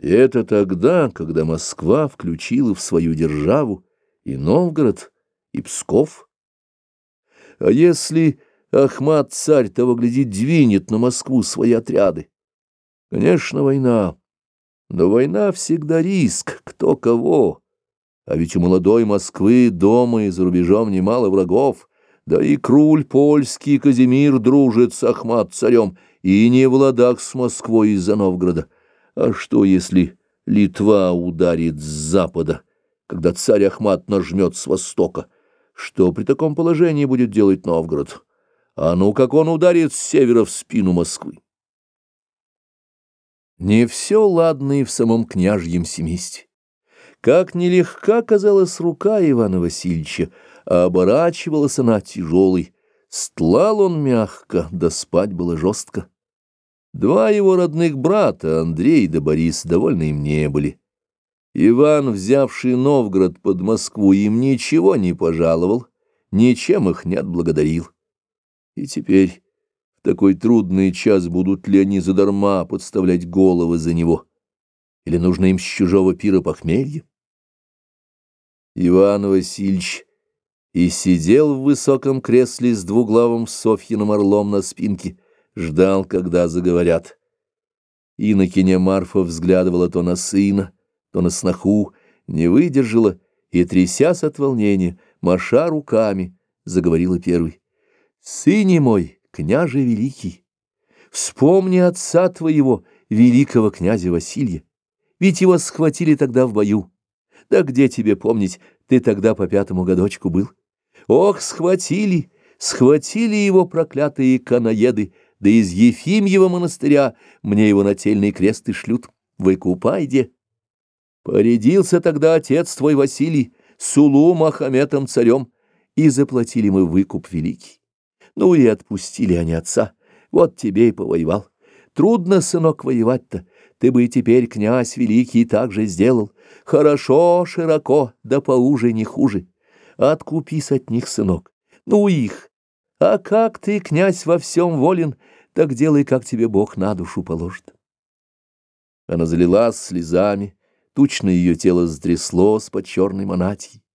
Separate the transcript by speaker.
Speaker 1: И это тогда, когда Москва включила в свою державу и Новгород, и Псков. А если Ахмат царь того глядит двинет на Москву свои отряды? Конечно, война. Но война всегда риск, кто кого. А ведь у молодой Москвы дома и за рубежом немало врагов, да и круль польский Казимир дружит с Ахмат царем, и не в ладах с Москвой из-за Новгорода. А что, если Литва ударит с запада, когда царь Ахмат нажмет с востока? Что при таком положении будет делать Новгород? А ну, как он ударит с севера в спину Москвы? Не все ладно и в самом княжьем семействе. Как нелегка казалась рука Ивана Васильевича, а оборачивалась она тяжелой. Стлал он мягко, да спать было жестко. Два его родных брата, Андрей да Борис, довольны им не были. Иван, взявший Новгород под Москву, им ничего не пожаловал, ничем их не отблагодарил. И теперь в такой трудный час будут ли они задарма подставлять головы за него? Или нужно им с чужого пира похмелье? Иван Васильевич и сидел в высоком кресле с двуглавым Софьиным орлом на спинке, ждал, когда заговорят. Инокиня Марфа взглядывала то на сына, то на сноху, не выдержала и, трясясь от волнения, маша руками, заговорила первый. «Сыне мой, княже великий, вспомни отца твоего, великого князя Василия, ведь его схватили тогда в бою. Да где тебе помнить, ты тогда по пятому годочку был? Ох, схватили, схватили его проклятые канаеды, да из Ефимьего монастыря мне его нательный крест и шлют. Выкупайде. Порядился тогда отец твой Василий, Сулу Махаметом царем, и заплатили мы выкуп великий. Ну и отпустили они отца, вот тебе и повоевал. Трудно, сынок, воевать-то, ты бы и теперь, князь великий, так же сделал. Хорошо, широко, да поуже не хуже. Откупись от них, сынок. Ну их, а как ты, князь, во всем волен, так делай, как тебе Бог на душу положит. Она залилась слезами, тучно ее тело затряслось под черной монатьей.